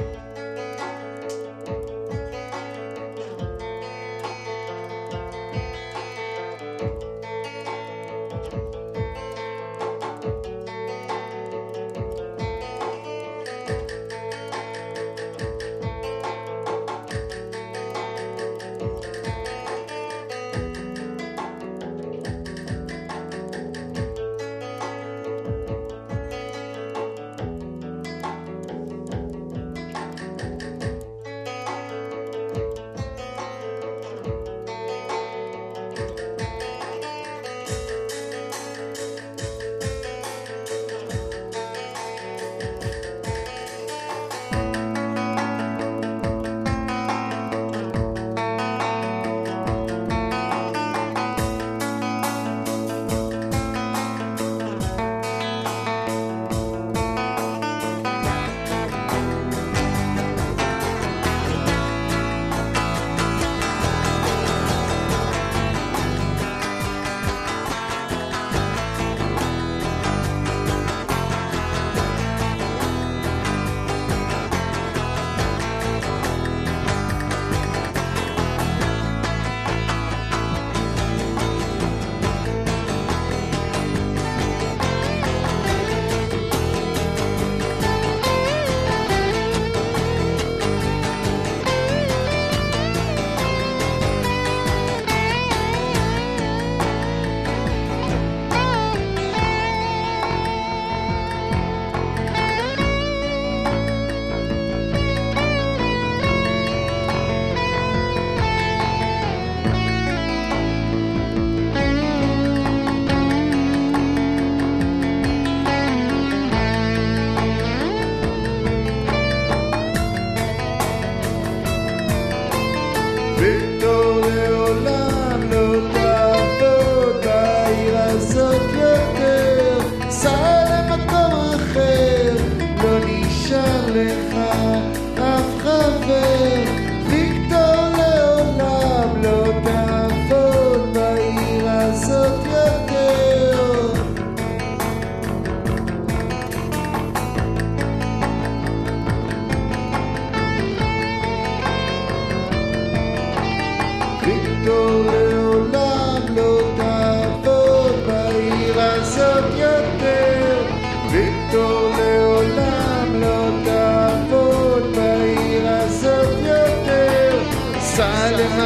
Bye.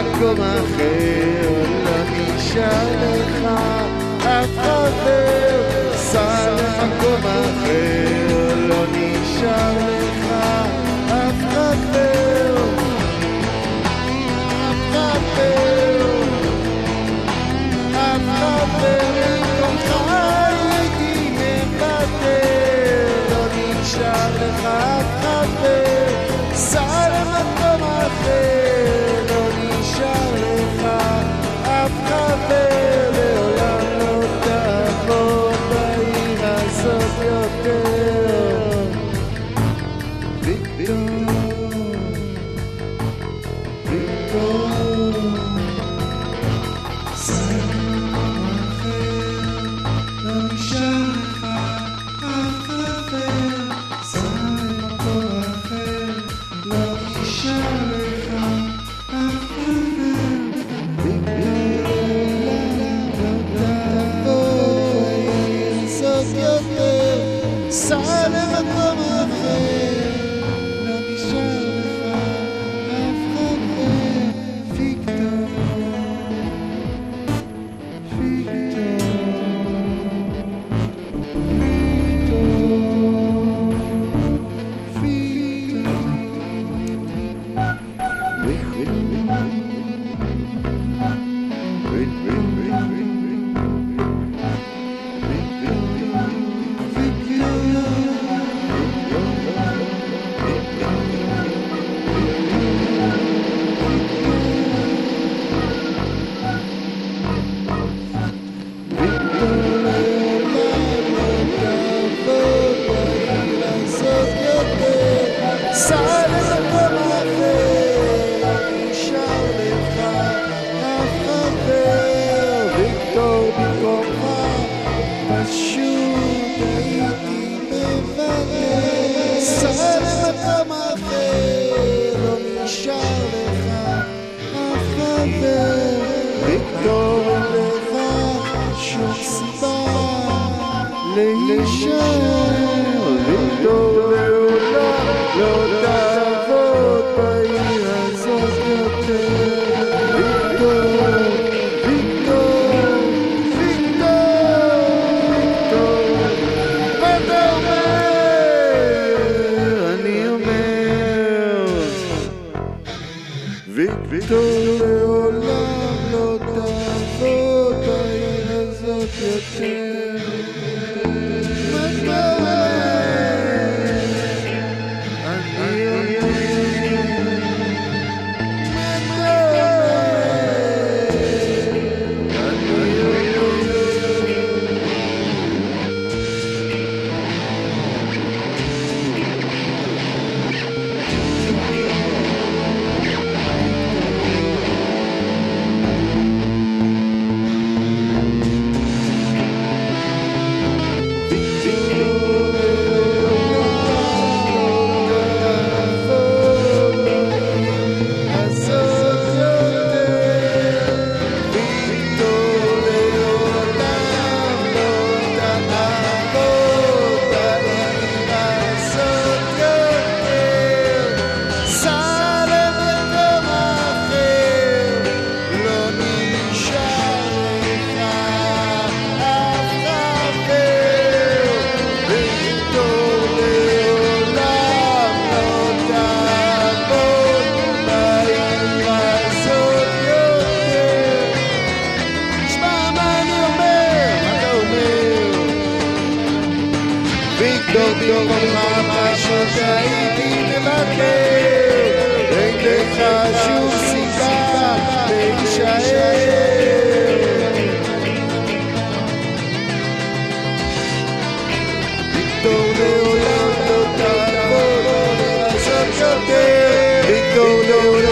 למקום אחר, לא נשאר לך אף אחד. לא Silent above the Victor. Victor, teu teu mama chacha e vinte bate Vem te cachu sinta deixa eu Então meu